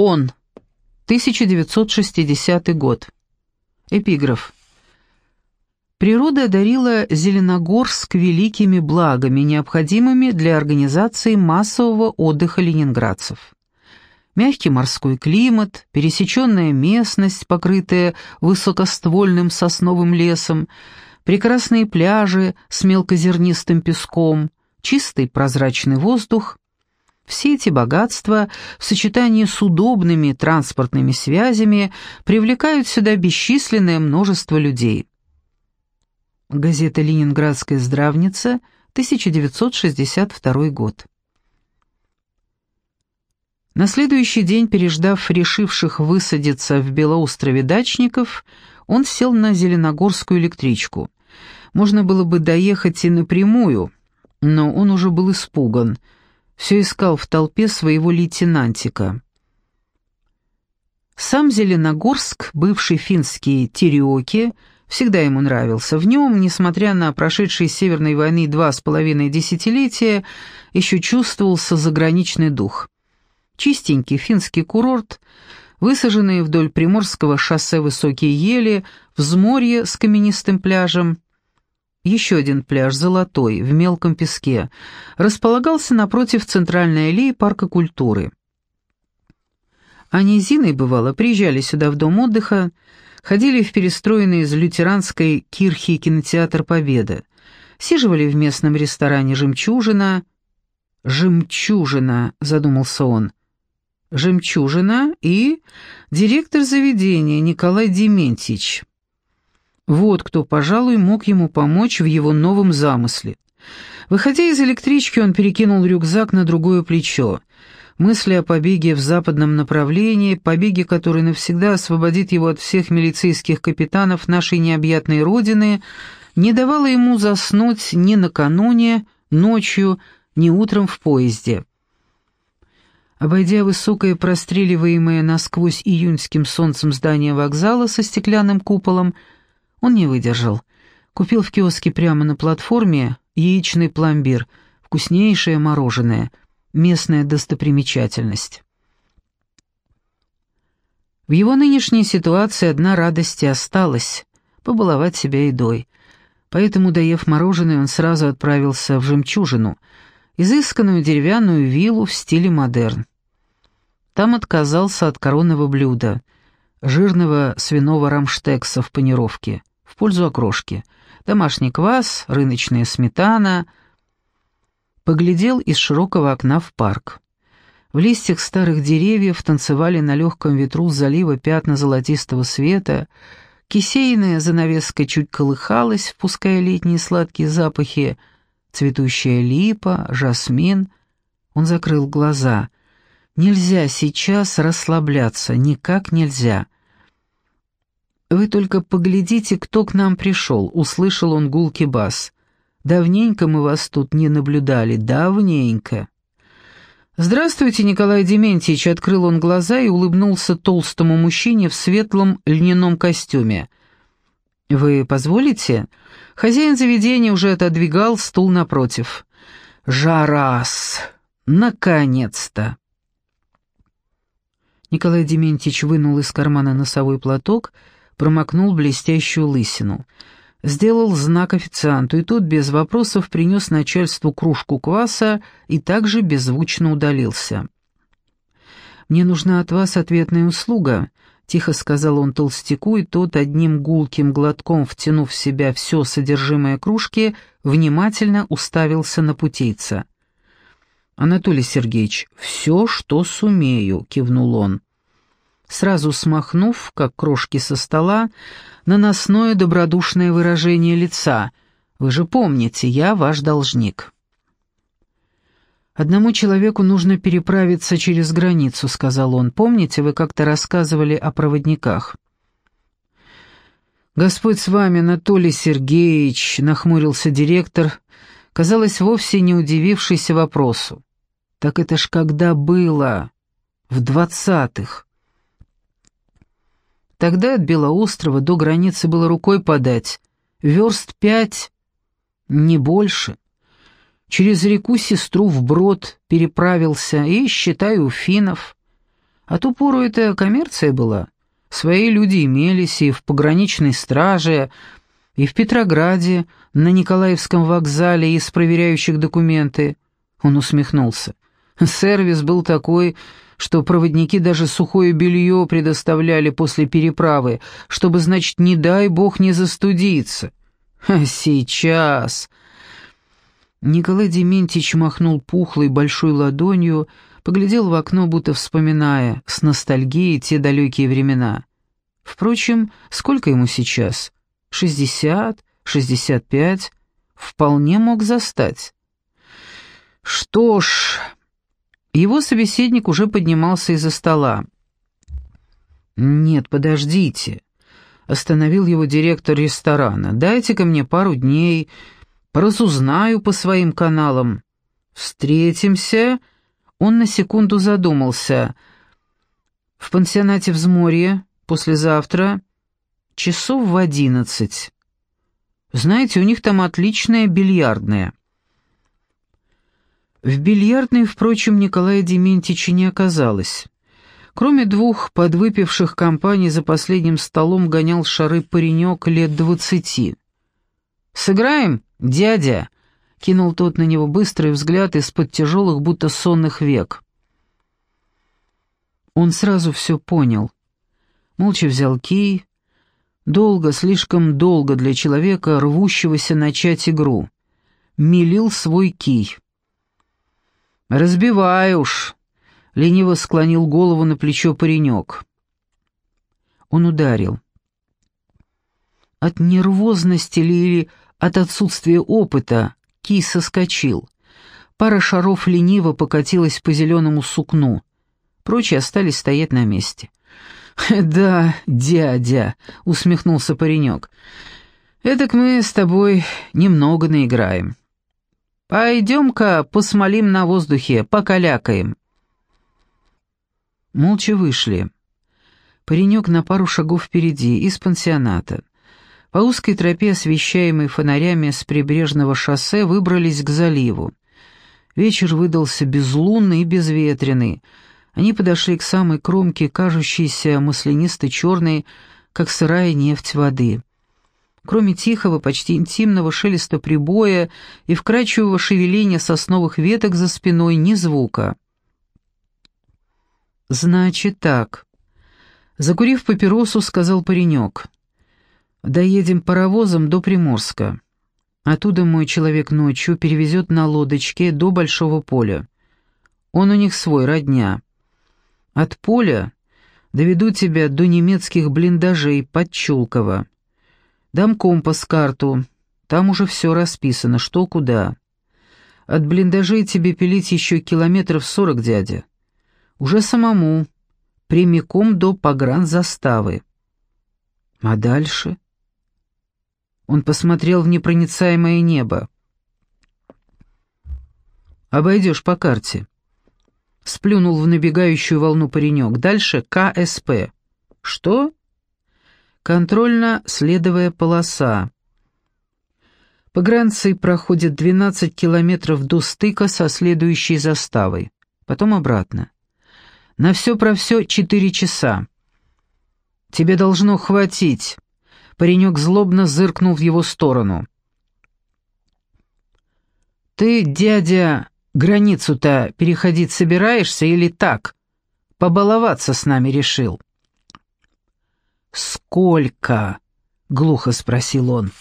Он. 1960 год. Эпиграф. Природа одарила Зеленогорск великими благами, необходимыми для организации массового отдыха ленинградцев. Мягкий морской климат, пересеченная местность, покрытая высокоствольным сосновым лесом, прекрасные пляжи с мелкозернистым песком, чистый прозрачный воздух – все эти богатства в сочетании с удобными транспортными связями привлекают сюда бесчисленное множество людей. Газета «Ленинградская здравница», 1962 год. На следующий день, переждав решивших высадиться в Белоострове дачников, он сел на Зеленогорскую электричку. Можно было бы доехать и напрямую, но он уже был испуган. Все искал в толпе своего лейтенантика. Сам Зеленогорск, бывший финский Тереоки, всегда ему нравился. В нем, несмотря на прошедшие Северной войны два с половиной десятилетия, еще чувствовался заграничный дух. Чистенький финский курорт, высаженные вдоль Приморского шоссе высокие ели, взморье с каменистым пляжем. Еще один пляж, Золотой, в мелком песке, располагался напротив центральной аллеи парка культуры. Они Зиной, бывало, приезжали сюда в дом отдыха, ходили в перестроенный из лютеранской кирхи кинотеатр «Победа», сиживали в местном ресторане «Жемчужина». «Жемчужина», — задумался он. «Жемчужина» и директор заведения Николай Дементьевич. Вот кто, пожалуй, мог ему помочь в его новом замысле. Выходя из электрички, он перекинул рюкзак на другое плечо. Мысли о побеге в западном направлении, побеге, который навсегда освободит его от всех милицейских капитанов нашей необъятной родины, не давало ему заснуть ни накануне, ночью, ни утром в поезде. Обойдя высокое простреливаемое насквозь июньским солнцем здание вокзала со стеклянным куполом, он не выдержал. Купил в киоске прямо на платформе яичный пломбир, вкуснейшее мороженое — местная достопримечательность. В его нынешней ситуации одна радость и осталась — побаловать себя едой. Поэтому, доев мороженое, он сразу отправился в «Жемчужину», изысканную деревянную виллу в стиле модерн. Там отказался от коронного блюда — жирного свиного рамштекса в панировке, в пользу окрошки, домашний квас, рыночная сметана — поглядел из широкого окна в парк. В листьях старых деревьев танцевали на легком ветру залива пятна золотистого света, кисейная занавеска чуть колыхалась, впуская летние сладкие запахи, цветущая липа, жасмин. Он закрыл глаза. Нельзя сейчас расслабляться, никак нельзя. «Вы только поглядите, кто к нам пришел», — услышал он гулкий бас. Давненько мы вас тут не наблюдали, давненько». «Здравствуйте, Николай Дементьевич», — открыл он глаза и улыбнулся толстому мужчине в светлом льняном костюме. «Вы позволите?» Хозяин заведения уже отодвигал стул напротив. «Жарас! Наконец-то!» Николай Дементьевич вынул из кармана носовой платок, промокнул блестящую лысину — сделал знак официанту, и тот без вопросов принес начальству кружку кваса и также беззвучно удалился. «Мне нужна от вас ответная услуга», — тихо сказал он толстяку, и тот, одним гулким глотком втянув в себя все содержимое кружки, внимательно уставился на путейца. «Анатолий Сергеевич, все, что сумею», — кивнул он. Сразу смахнув, как крошки со стола, наносное добродушное выражение лица. «Вы же помните, я ваш должник». «Одному человеку нужно переправиться через границу», — сказал он. «Помните, вы как-то рассказывали о проводниках?» «Господь с вами, Анатолий Сергеевич», — нахмурился директор, казалось, вовсе не удивившийся вопросу. «Так это ж когда было? В двадцатых?» Тогда от Белоострова до границы было рукой подать. Верст пять, не больше. Через реку Сестру вброд переправился и, считаю, у финнов. А ту пору это коммерция была. Свои люди имелись и в пограничной страже, и в Петрограде, на Николаевском вокзале из проверяющих документы. Он усмехнулся. Сервис был такой, что проводники даже сухое белье предоставляли после переправы, чтобы, значит, не дай бог не застудиться. А сейчас... Николай Дементьевич махнул пухлой большой ладонью, поглядел в окно, будто вспоминая с ностальгией те далекие времена. Впрочем, сколько ему сейчас? Шестьдесят? Шестьдесят пять? Вполне мог застать. Что ж... Его собеседник уже поднимался из-за стола. «Нет, подождите», — остановил его директор ресторана. «Дайте-ка мне пару дней, поразузнаю по своим каналам. Встретимся...» Он на секунду задумался. «В пансионате «Взморье» послезавтра часов в одиннадцать. Знаете, у них там отличная бильярдная». В бильярдной, впрочем, Николая Дементьевича не оказалось. Кроме двух подвыпивших компаний за последним столом гонял шары паренек лет двадцати. «Сыграем, дядя?» — кинул тот на него быстрый взгляд из-под тяжелых, будто сонных век. Он сразу все понял. Молча взял кий. Долго, слишком долго для человека, рвущегося начать игру. Мелил свой кий. «Разбивай уж!» — лениво склонил голову на плечо паренек. Он ударил. От нервозности или от отсутствия опыта кий соскочил. Пара шаров лениво покатилась по зеленому сукну. Прочие остались стоять на месте. «Да, дядя», — усмехнулся паренек. «Эдак мы с тобой немного наиграем». «Пойдем-ка посмолим на воздухе, покалякаем». Молча вышли. Паренек на пару шагов впереди, из пансионата. По узкой тропе, освещаемой фонарями с прибрежного шоссе, выбрались к заливу. Вечер выдался безлунный и безветренный. Они подошли к самой кромке, кажущейся маслянисто-черной, как сырая нефть воды. Кроме тихого, почти интимного шелеста прибоя и вкрадчивого шевеления сосновых веток за спиной ни звука. «Значит так», — закурив папиросу, сказал паренек. «Доедем паровозом до Приморска. Оттуда мой человек ночью перевезет на лодочке до Большого поля. Он у них свой, родня. От поля доведу тебя до немецких блиндажей под Чулково. Дам компас, карту. Там уже все расписано, что куда. От блиндажей тебе пилить еще километров сорок, дядя. Уже самому, прямиком до погранзаставы. А дальше? Он посмотрел в непроницаемое небо. «Обойдешь по карте». Сплюнул в набегающую волну паренек. Дальше КСП. «Что?» Контрольно-следовая полоса. По границе проходит 12 километров до стыка со следующей заставой. Потом обратно. На все про все 4 часа. Тебе должно хватить. Паренек злобно зыркнул в его сторону. «Ты, дядя, границу-то переходить собираешься или так? Побаловаться с нами решил?» «Сколько?» — глухо спросил он.